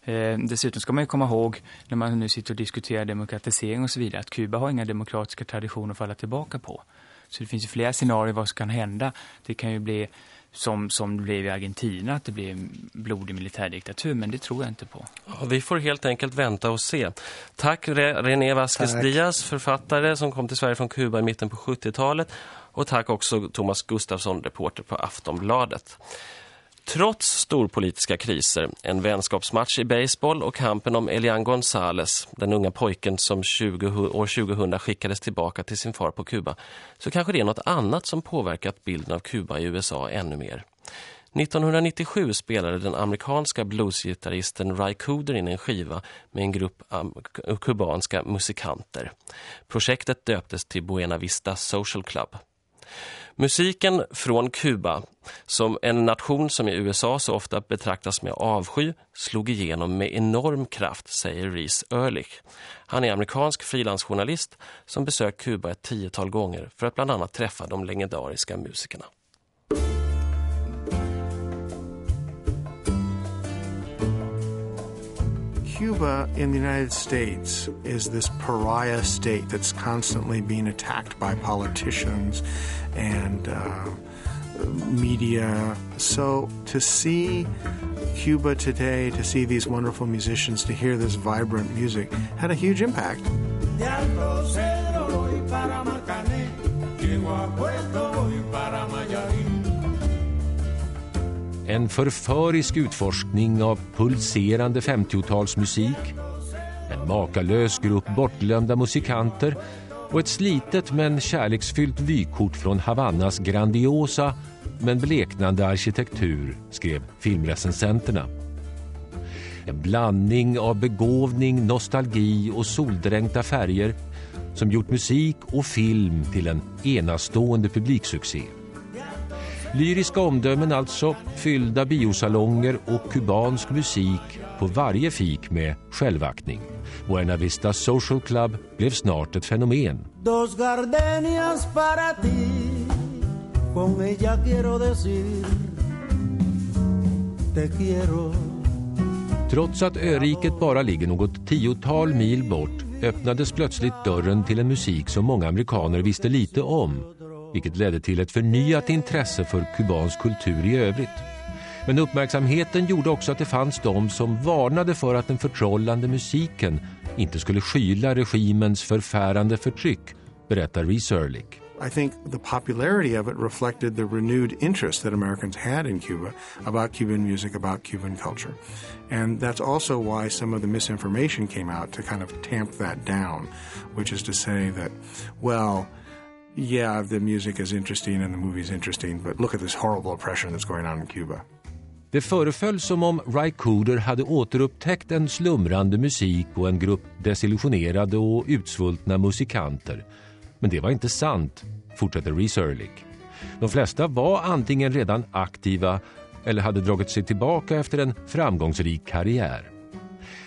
Eh, dessutom ska man ju komma ihåg när man nu sitter och diskuterar demokratisering och så vidare att Kuba har inga demokratiska traditioner att falla tillbaka på. Så det finns ju flera scenarier vad som kan hända. Det kan ju bli som, som det blev i Argentina, att det blir en blodig militärdiktatur, men det tror jag inte på. Ja, vi får helt enkelt vänta och se. Tack René Vasquez tack. Diaz, författare som kom till Sverige från Kuba i mitten på 70-talet. Och tack också Thomas Gustafsson, reporter på Aftonbladet. Trots storpolitiska kriser, en vänskapsmatch i baseball och kampen om Elian Gonzales, den unga pojken som 20, år 2000 skickades tillbaka till sin far på Kuba, så kanske det är något annat som påverkat bilden av Kuba i USA ännu mer. 1997 spelade den amerikanska bluesgitarristen Ry Cooder in en skiva med en grupp kubanska musikanter. Projektet döptes till Buena Vista Social Club. Musiken från Kuba, som en nation som i USA så ofta betraktas med avsky, slog igenom med enorm kraft, säger Reese Ehrlich. Han är amerikansk frilansjournalist som besökt Kuba ett tiotal gånger för att bland annat träffa de legendariska musikerna. Cuba in the United States is this pariah state that's constantly being attacked by politicians and uh, media. So to see Cuba today, to see these wonderful musicians, to hear this vibrant music, had a huge impact. En förförisk utforskning av pulserande 50-talsmusik, en makalös grupp bortglömda musikanter och ett slitet men kärleksfyllt vykort från Havannas grandiosa men bleknande arkitektur, skrev filmrecensenterna. En blandning av begåvning, nostalgi och soldränkta färger som gjort musik och film till en enastående publiksuccé. Lyriska omdömen alltså, fyllda biosalonger och kubansk musik på varje fik med självaktning. Buena Vista Social Club blev snart ett fenomen. Dos gardenias para ti Con ella quiero decir Te quiero Trots att öriket bara ligger något tiotal mil bort öppnades plötsligt dörren till en musik som många amerikaner visste lite om vilket ledde till ett förnyat intresse för kubansk kultur i övrigt. Men uppmärksamheten gjorde också att det fanns de som varnade för att den förtrollande musiken inte skulle skyla regimens förfärande förtryck, berättar Reese Ehrlich. I think the popularity of it reflected the renewed interest that Americans had in Cuba about Cuban music, about Cuban culture. And that's also why some of the misinformation came out to kind of tamp that down, which is to say that, well, yeah, the music is interesting and the movie is interesting, but look at this horrible oppression that's going on in Cuba. Det föreföll som om Ry Cooder hade återupptäckt en slumrande musik och en grupp desillusionerade och utsvultna musikanter. Men det var inte sant, fortsätter Reese Ehrlich. De flesta var antingen redan aktiva eller hade dragit sig tillbaka efter en framgångsrik karriär.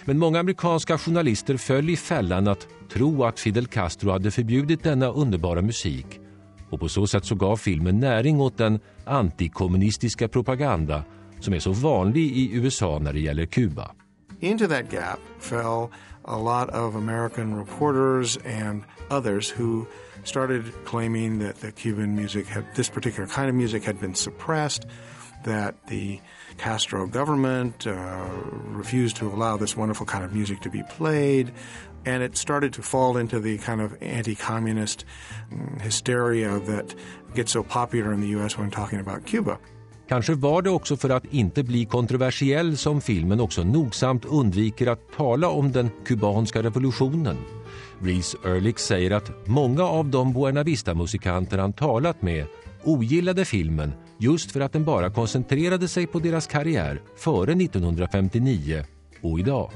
Men många amerikanska journalister föll i fällan att tro att Fidel Castro hade förbjudit denna underbara musik och på så sätt så gav filmen näring åt den antikommunistiska propaganda som är så vanlig i USA när det gäller Kuba. Into that gap fell a lot of American reporters and others who started claiming that the Cuban music had this particular kind of music had been suppressed that the Castro government uh, refused to allow this wonderful kind of music to be played, and it started to fall into the kind of anti-communist mm, hysteria that gets so popular in the U.S. when talking about Cuba. Kanske var det också för att inte bli kontroversiell som filmen också nogsamt undviker att tala om den kubanska revolutionen. Reese Ehrlich säger att många av de Buena Vista-musikanter han talat med ogillade filmen just för att den bara koncentrerade sig på deras karriär före 1959 och idag.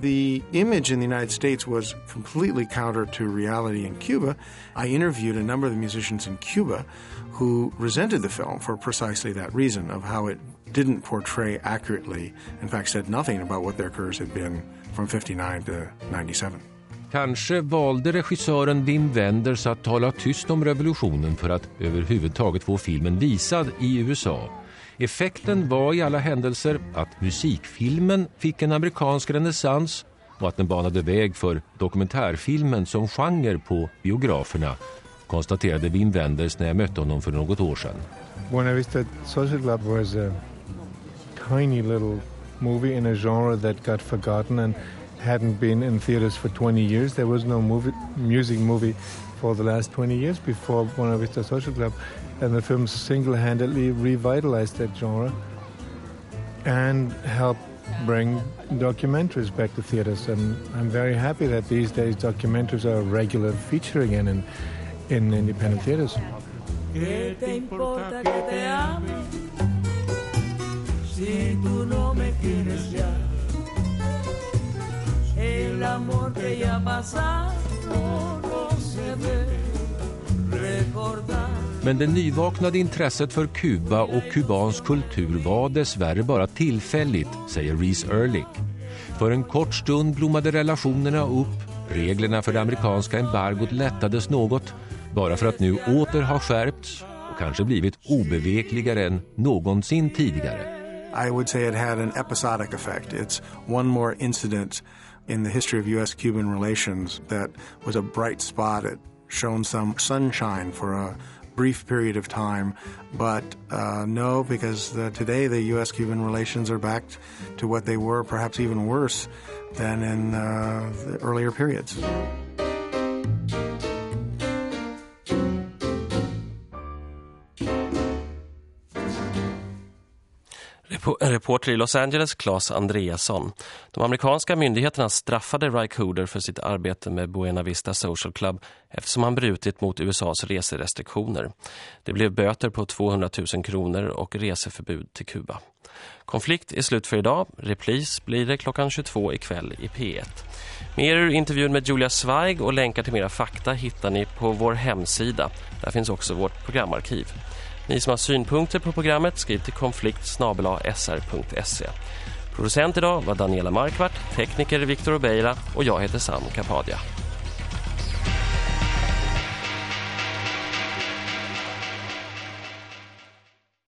The image in the United States was completely counter to reality in Cuba. I interviewed a number of the musicians in Cuba who resented the film for precisely that reason of how it didn't portray accurately, in fact said nothing about what their careers had been from 59 to 97. Kanske valde regissören Wim Wenders att tala tyst om revolutionen för att överhuvudtaget få filmen visad i USA. Effekten var i alla händelser att musikfilmen fick en amerikansk renässans och att den banade väg för dokumentärfilmen som genre på biograferna, konstaterade Wim Wenders när jag mötte honom för något år sedan. When I visited Social Club was a tiny little movie in a genre that got forgotten and hadn't been in theaters for 20 years. There was no movie, music movie for the last 20 years before Buena Vista Social Club, and the film single-handedly revitalized that genre and helped bring documentaries back to theaters. And I'm very happy that these days documentaries are a regular feature again in, in independent theaters. Men det nyvaknade intresset för Kuba och kubansk kultur var dessvärre bara tillfälligt, säger Reese Ehrlich. För en kort stund blommade relationerna upp, reglerna för det amerikanska embargot lättades något, bara för att nu åter ha skärpts och kanske blivit obevekligare än någonsin tidigare. I would say it had an episodic effect. It's one more incident in the history of U.S. Cuban relations that was a bright spot. It shone some sunshine for a brief period of time. But uh, no, because the, today the U.S. Cuban relations are back to what they were, perhaps even worse than in uh, the earlier periods. Reporter i Los Angeles, Claes Andreasson. De amerikanska myndigheterna straffade Rycooder för sitt arbete med Buena Vista Social Club eftersom han brutit mot USAs reserestriktioner. Det blev böter på 200 000 kronor och reseförbud till Kuba. Konflikt är slut för idag. Replis blir det klockan 22 ikväll i P1. Mer ur intervjun med Julia Zweig och länkar till mera fakta hittar ni på vår hemsida. Där finns också vårt programarkiv. Ni som har synpunkter på programmet skriv till konflikt.sr.se. Producent idag var Daniela Markvart, tekniker Viktor Obeira och jag heter Sam Kapadia.